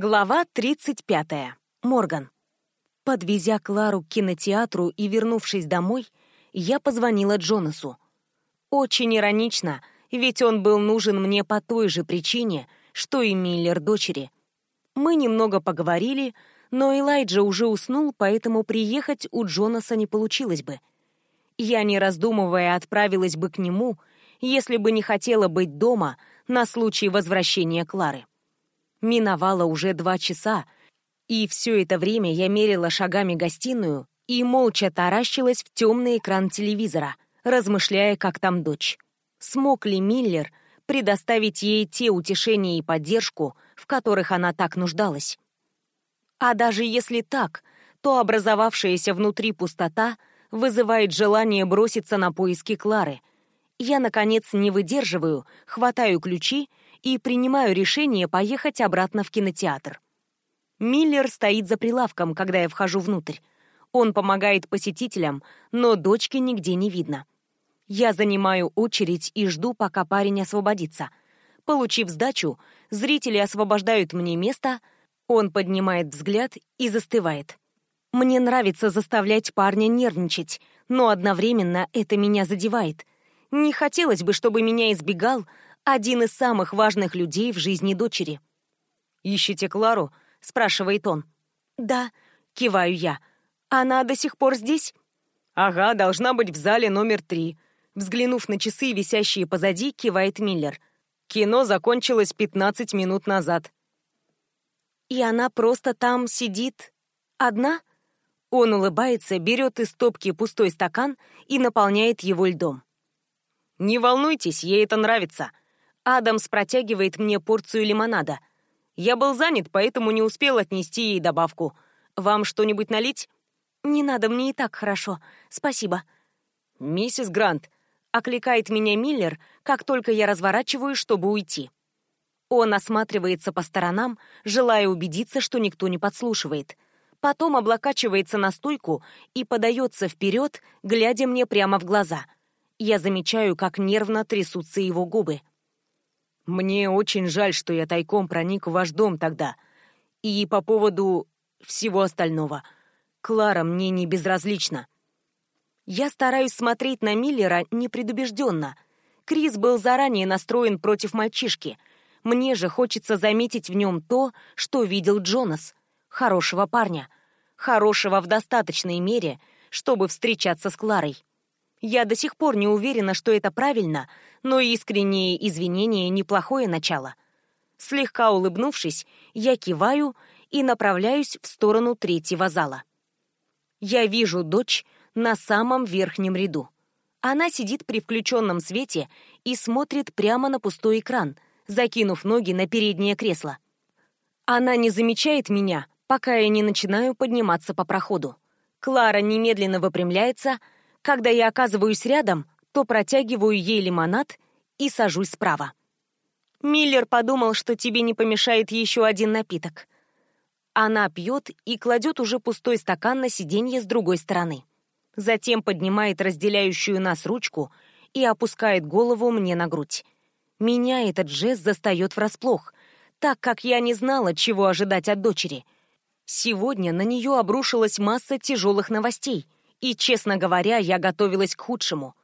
Глава 35. Морган. Подвезя Клару к кинотеатру и вернувшись домой, я позвонила Джонасу. Очень иронично, ведь он был нужен мне по той же причине, что и Миллер дочери. Мы немного поговорили, но Элайджа уже уснул, поэтому приехать у Джонаса не получилось бы. Я, не раздумывая, отправилась бы к нему, если бы не хотела быть дома на случай возвращения Клары. Миновало уже два часа, и все это время я мерила шагами гостиную и молча таращилась в темный экран телевизора, размышляя, как там дочь. Смог ли Миллер предоставить ей те утешения и поддержку, в которых она так нуждалась? А даже если так, то образовавшаяся внутри пустота вызывает желание броситься на поиски Клары. Я, наконец, не выдерживаю, хватаю ключи и принимаю решение поехать обратно в кинотеатр. Миллер стоит за прилавком, когда я вхожу внутрь. Он помогает посетителям, но дочки нигде не видно. Я занимаю очередь и жду, пока парень освободится. Получив сдачу, зрители освобождают мне место, он поднимает взгляд и застывает. Мне нравится заставлять парня нервничать, но одновременно это меня задевает. Не хотелось бы, чтобы меня избегал, один из самых важных людей в жизни дочери. «Ищете Клару?» — спрашивает он. «Да», — киваю я. «Она до сих пор здесь?» «Ага, должна быть в зале номер три». Взглянув на часы, висящие позади, кивает Миллер. «Кино закончилось 15 минут назад». «И она просто там сидит одна?» Он улыбается, берет из стопки пустой стакан и наполняет его льдом. «Не волнуйтесь, ей это нравится. Адамс протягивает мне порцию лимонада. Я был занят, поэтому не успел отнести ей добавку. Вам что-нибудь налить? Не надо, мне и так хорошо. Спасибо. Миссис Грант, окликает меня Миллер, как только я разворачиваюсь, чтобы уйти. Он осматривается по сторонам, желая убедиться, что никто не подслушивает. Потом облокачивается на стойку и подается вперед, глядя мне прямо в глаза. Я замечаю, как нервно трясутся его губы. Мне очень жаль, что я тайком проник в ваш дом тогда. И по поводу всего остального. Клара мне не безразлична. Я стараюсь смотреть на Миллера непредубежденно. Крис был заранее настроен против мальчишки. Мне же хочется заметить в нем то, что видел Джонас. Хорошего парня. Хорошего в достаточной мере, чтобы встречаться с Кларой. Я до сих пор не уверена, что это правильно, но искренние извинения — неплохое начало. Слегка улыбнувшись, я киваю и направляюсь в сторону третьего зала. Я вижу дочь на самом верхнем ряду. Она сидит при включенном свете и смотрит прямо на пустой экран, закинув ноги на переднее кресло. Она не замечает меня, пока я не начинаю подниматься по проходу. Клара немедленно выпрямляется — когда я оказываюсь рядом, то протягиваю ей лимонад и сажусь справа. Миллер подумал, что тебе не помешает еще один напиток. Она пьет и кладет уже пустой стакан на сиденье с другой стороны. Затем поднимает разделяющую нас ручку и опускает голову мне на грудь. Меня этот жест застает врасплох, так как я не знала, чего ожидать от дочери. Сегодня на нее обрушилась масса тяжелых новостей — и, честно говоря, я готовилась к худшему.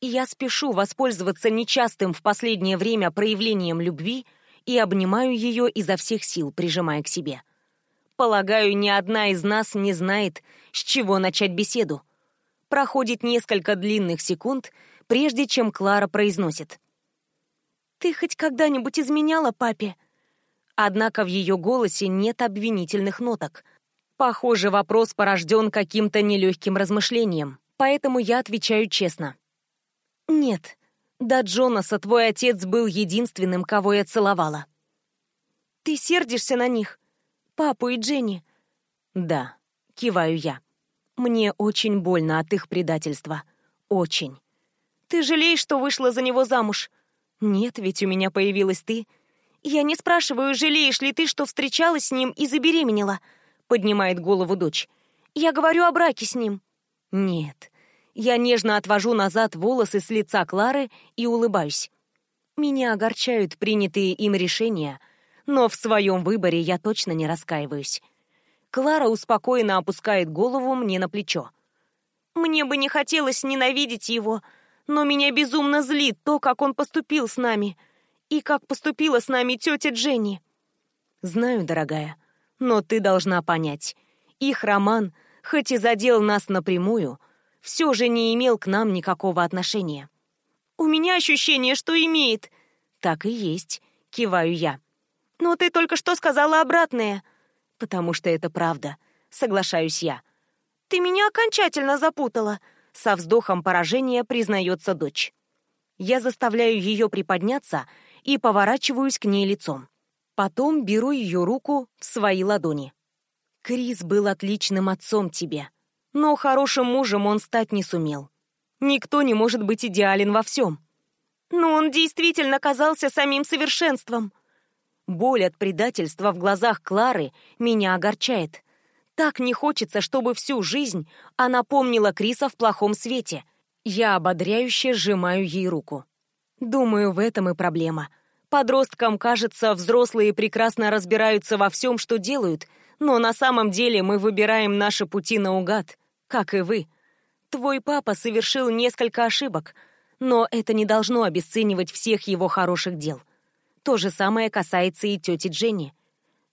Я спешу воспользоваться нечастым в последнее время проявлением любви и обнимаю ее изо всех сил, прижимая к себе. Полагаю, ни одна из нас не знает, с чего начать беседу. Проходит несколько длинных секунд, прежде чем Клара произносит. «Ты хоть когда-нибудь изменяла папе?» Однако в ее голосе нет обвинительных ноток, Похоже, вопрос порожден каким-то нелегким размышлением, поэтому я отвечаю честно. «Нет, до Джонаса твой отец был единственным, кого я целовала». «Ты сердишься на них? Папу и Дженни?» «Да», — киваю я. «Мне очень больно от их предательства. Очень». «Ты жалеешь, что вышла за него замуж?» «Нет, ведь у меня появилась ты». «Я не спрашиваю, жалеешь ли ты, что встречалась с ним и забеременела», поднимает голову дочь. «Я говорю о браке с ним». «Нет». Я нежно отвожу назад волосы с лица Клары и улыбаюсь. Меня огорчают принятые им решения, Но в своем выборе я точно не раскаиваюсь. Клара успокоенно опускает голову мне на плечо. «Мне бы не хотелось ненавидеть его, но меня безумно злит то, как он поступил с нами, и как поступила с нами тетя Дженни». «Знаю, дорогая, но ты должна понять, их роман, хоть и задел нас напрямую, все же не имел к нам никакого отношения». «У меня ощущение, что имеет». «Так и есть», — киваю я. «Но ты только что сказала обратное» потому что это правда. Соглашаюсь я. Ты меня окончательно запутала. Со вздохом поражения признается дочь. Я заставляю ее приподняться и поворачиваюсь к ней лицом. Потом беру ее руку в свои ладони. Крис был отличным отцом тебе, но хорошим мужем он стать не сумел. Никто не может быть идеален во всем. Но он действительно казался самим совершенством. Боль от предательства в глазах Клары меня огорчает. Так не хочется, чтобы всю жизнь она помнила Криса в плохом свете. Я ободряюще сжимаю ей руку. Думаю, в этом и проблема. Подросткам, кажется, взрослые прекрасно разбираются во всем, что делают, но на самом деле мы выбираем наши пути наугад, как и вы. Твой папа совершил несколько ошибок, но это не должно обесценивать всех его хороших дел. То же самое касается и тети Дженни.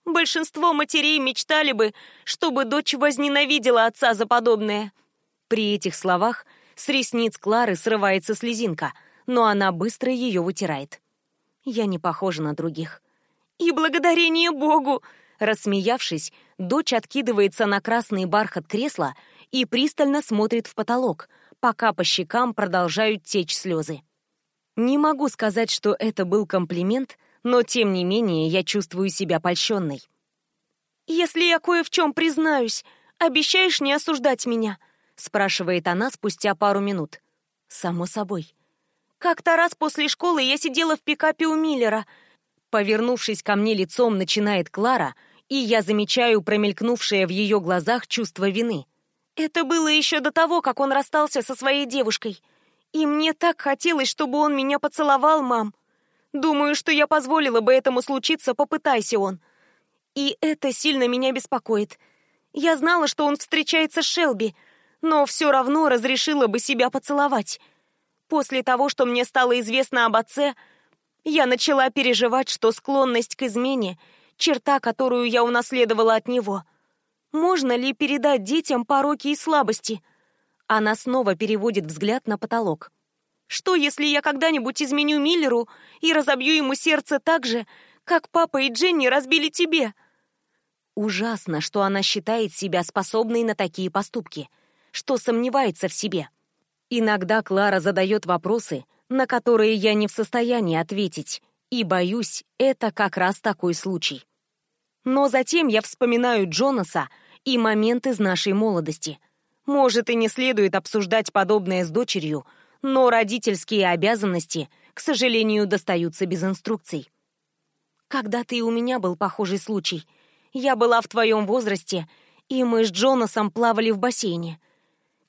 Большинство матерей мечтали бы, чтобы дочь возненавидела отца за подобное. При этих словах с ресниц Клары срывается слезинка, но она быстро ее вытирает. Я не похожа на других. И благодарение Богу! Рассмеявшись, дочь откидывается на красный бархат кресла и пристально смотрит в потолок, пока по щекам продолжают течь слезы. Не могу сказать, что это был комплимент, но тем не менее я чувствую себя польщенной. «Если я кое в чем признаюсь, обещаешь не осуждать меня?» — спрашивает она спустя пару минут. «Само собой». «Как-то раз после школы я сидела в пикапе у Миллера». Повернувшись ко мне лицом, начинает Клара, и я замечаю промелькнувшее в ее глазах чувство вины. Это было еще до того, как он расстался со своей девушкой. И мне так хотелось, чтобы он меня поцеловал, мам. Думаю, что я позволила бы этому случиться, попытайся он. И это сильно меня беспокоит. Я знала, что он встречается с Шелби, но все равно разрешила бы себя поцеловать. После того, что мне стало известно об отце, я начала переживать, что склонность к измене — черта, которую я унаследовала от него. Можно ли передать детям пороки и слабости — она снова переводит взгляд на потолок. «Что, если я когда-нибудь изменю Миллеру и разобью ему сердце так же, как папа и Дженни разбили тебе?» Ужасно, что она считает себя способной на такие поступки, что сомневается в себе. Иногда Клара задает вопросы, на которые я не в состоянии ответить, и, боюсь, это как раз такой случай. Но затем я вспоминаю Джонаса и момент из нашей молодости — может, и не следует обсуждать подобное с дочерью, но родительские обязанности, к сожалению, достаются без инструкций. когда ты у меня был похожий случай. Я была в твоем возрасте, и мы с Джонасом плавали в бассейне.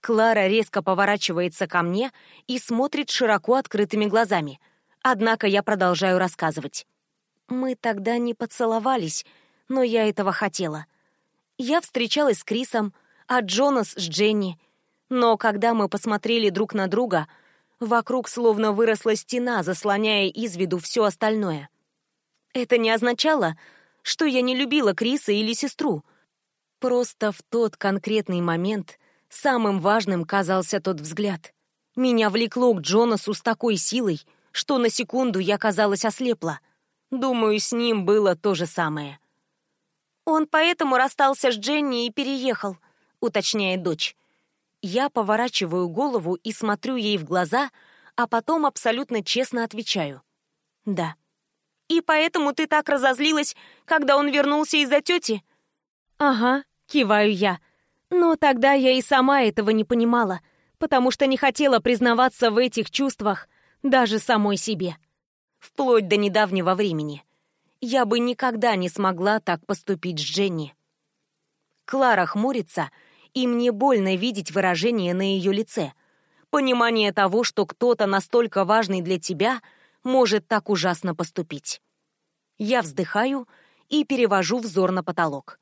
Клара резко поворачивается ко мне и смотрит широко открытыми глазами. Однако я продолжаю рассказывать. Мы тогда не поцеловались, но я этого хотела. Я встречалась с Крисом, а Джонас с Дженни. Но когда мы посмотрели друг на друга, вокруг словно выросла стена, заслоняя из виду все остальное. Это не означало, что я не любила Криса или сестру. Просто в тот конкретный момент самым важным казался тот взгляд. Меня влекло к Джонасу с такой силой, что на секунду я, казалось, ослепла. Думаю, с ним было то же самое. Он поэтому расстался с Дженни и переехал —— уточняет дочь. Я поворачиваю голову и смотрю ей в глаза, а потом абсолютно честно отвечаю. «Да». «И поэтому ты так разозлилась, когда он вернулся из-за тети?» «Ага», — киваю я. «Но тогда я и сама этого не понимала, потому что не хотела признаваться в этих чувствах даже самой себе. Вплоть до недавнего времени. Я бы никогда не смогла так поступить с Дженни». Клара хмурится, — и мне больно видеть выражение на ее лице. Понимание того, что кто-то настолько важный для тебя может так ужасно поступить. Я вздыхаю и перевожу взор на потолок.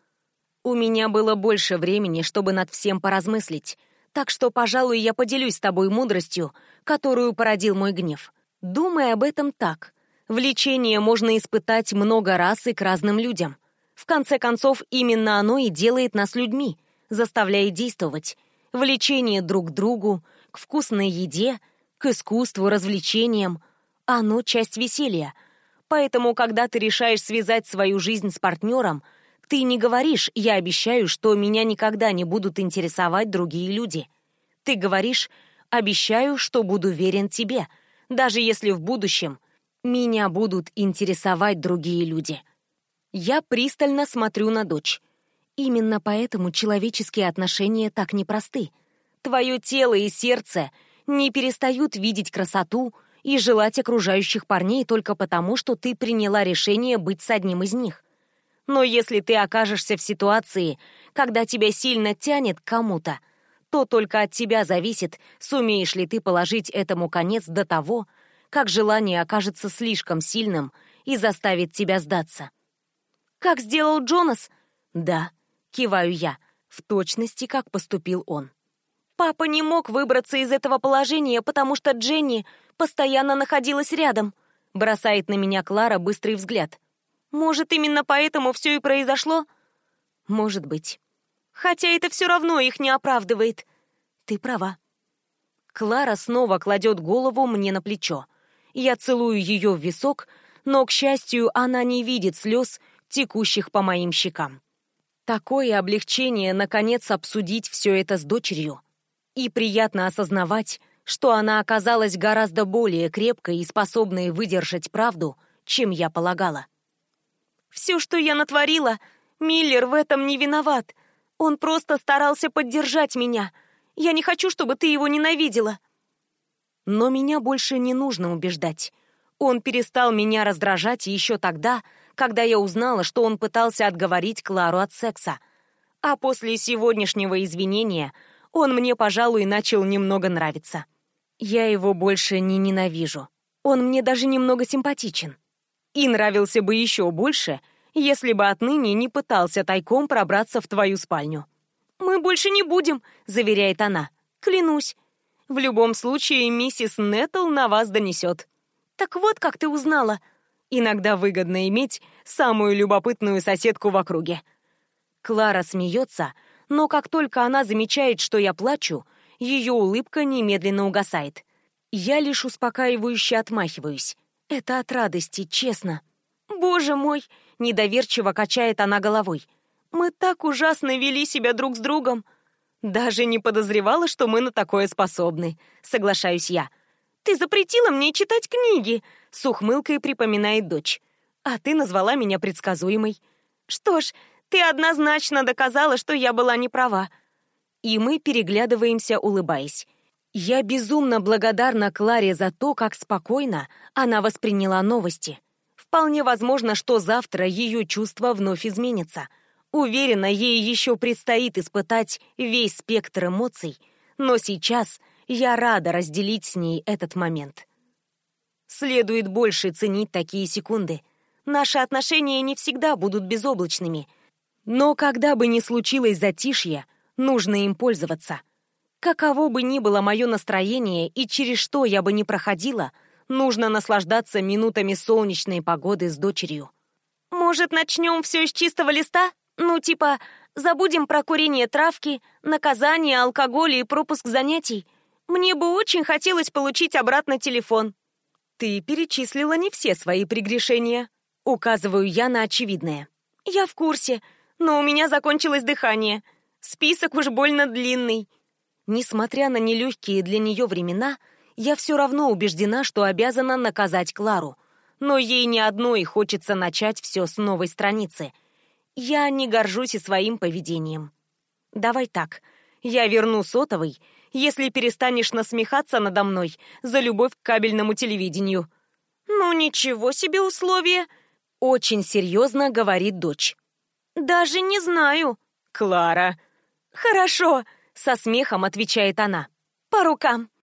У меня было больше времени, чтобы над всем поразмыслить, так что, пожалуй, я поделюсь с тобой мудростью, которую породил мой гнев. Думай об этом так. Влечение можно испытать много раз и к разным людям. В конце концов, именно оно и делает нас людьми, заставляет действовать. Влечение друг к другу, к вкусной еде, к искусству, развлечениям. Оно часть веселья. Поэтому, когда ты решаешь связать свою жизнь с партнером – ты не говоришь «я обещаю, что меня никогда не будут интересовать другие люди». Ты говоришь «обещаю, что буду верен тебе, даже если в будущем меня будут интересовать другие люди». Я пристально смотрю на дочь. Именно поэтому человеческие отношения так непросты. Твое тело и сердце не перестают видеть красоту и желать окружающих парней только потому, что ты приняла решение быть с одним из них. Но если ты окажешься в ситуации, когда тебя сильно тянет к кому-то, то только от тебя зависит, сумеешь ли ты положить этому конец до того, как желание окажется слишком сильным и заставит тебя сдаться. «Как сделал Джонас?» «Да», — киваю я, в точности, как поступил он. «Папа не мог выбраться из этого положения, потому что Дженни постоянно находилась рядом», — бросает на меня Клара быстрый взгляд. Может, именно поэтому все и произошло? Может быть. Хотя это все равно их не оправдывает. Ты права. Клара снова кладет голову мне на плечо. Я целую ее в висок, но, к счастью, она не видит слез, текущих по моим щекам. Такое облегчение, наконец, обсудить все это с дочерью. И приятно осознавать, что она оказалась гораздо более крепкой и способной выдержать правду, чем я полагала. Все, что я натворила, Миллер в этом не виноват. Он просто старался поддержать меня. Я не хочу, чтобы ты его ненавидела. Но меня больше не нужно убеждать. Он перестал меня раздражать еще тогда, когда я узнала, что он пытался отговорить Клару от секса. А после сегодняшнего извинения он мне, пожалуй, начал немного нравиться. Я его больше не ненавижу. Он мне даже немного симпатичен и нравился бы еще больше, если бы отныне не пытался тайком пробраться в твою спальню. «Мы больше не будем», — заверяет она. «Клянусь. В любом случае, миссис Неттл на вас донесет». «Так вот, как ты узнала». Иногда выгодно иметь самую любопытную соседку в округе. Клара смеется, но как только она замечает, что я плачу, ее улыбка немедленно угасает. Я лишь успокаивающе отмахиваюсь. Это от радости, честно. Боже мой, недоверчиво качает она головой. Мы так ужасно вели себя друг с другом. Даже не подозревала, что мы на такое способны, соглашаюсь я. Ты запретила мне читать книги, с ухмылкой припоминает дочь. А ты назвала меня предсказуемой. Что ж, ты однозначно доказала, что я была не права. И мы переглядываемся, улыбаясь. Я безумно благодарна Кларе за то, как спокойно она восприняла новости. Вполне возможно, что завтра ее чувства вновь изменятся. Уверена, ей еще предстоит испытать весь спектр эмоций, но сейчас я рада разделить с ней этот момент. Следует больше ценить такие секунды. Наши отношения не всегда будут безоблачными, но когда бы ни случилось затишье, нужно им пользоваться. Каково бы ни было мое настроение и через что я бы ни проходила, нужно наслаждаться минутами солнечной погоды с дочерью. Может, начнем все с чистого листа? Ну, типа, забудем про курение травки, наказание, алкоголь и пропуск занятий. Мне бы очень хотелось получить обратно телефон. Ты перечислила не все свои прегрешения. Указываю я на очевидное. Я в курсе, но у меня закончилось дыхание. Список уж больно длинный. Несмотря на нелегкие для нее времена, я все равно убеждена, что обязана наказать Клару. Но ей не одной хочется начать все с новой страницы. Я не горжусь и своим поведением. Давай так, я верну сотовый, если перестанешь насмехаться надо мной за любовь к кабельному телевидению. Ну ничего себе условия, очень серьезно говорит дочь. Даже не знаю. Клара. Хорошо. Со смехом отвечает она. По рукам.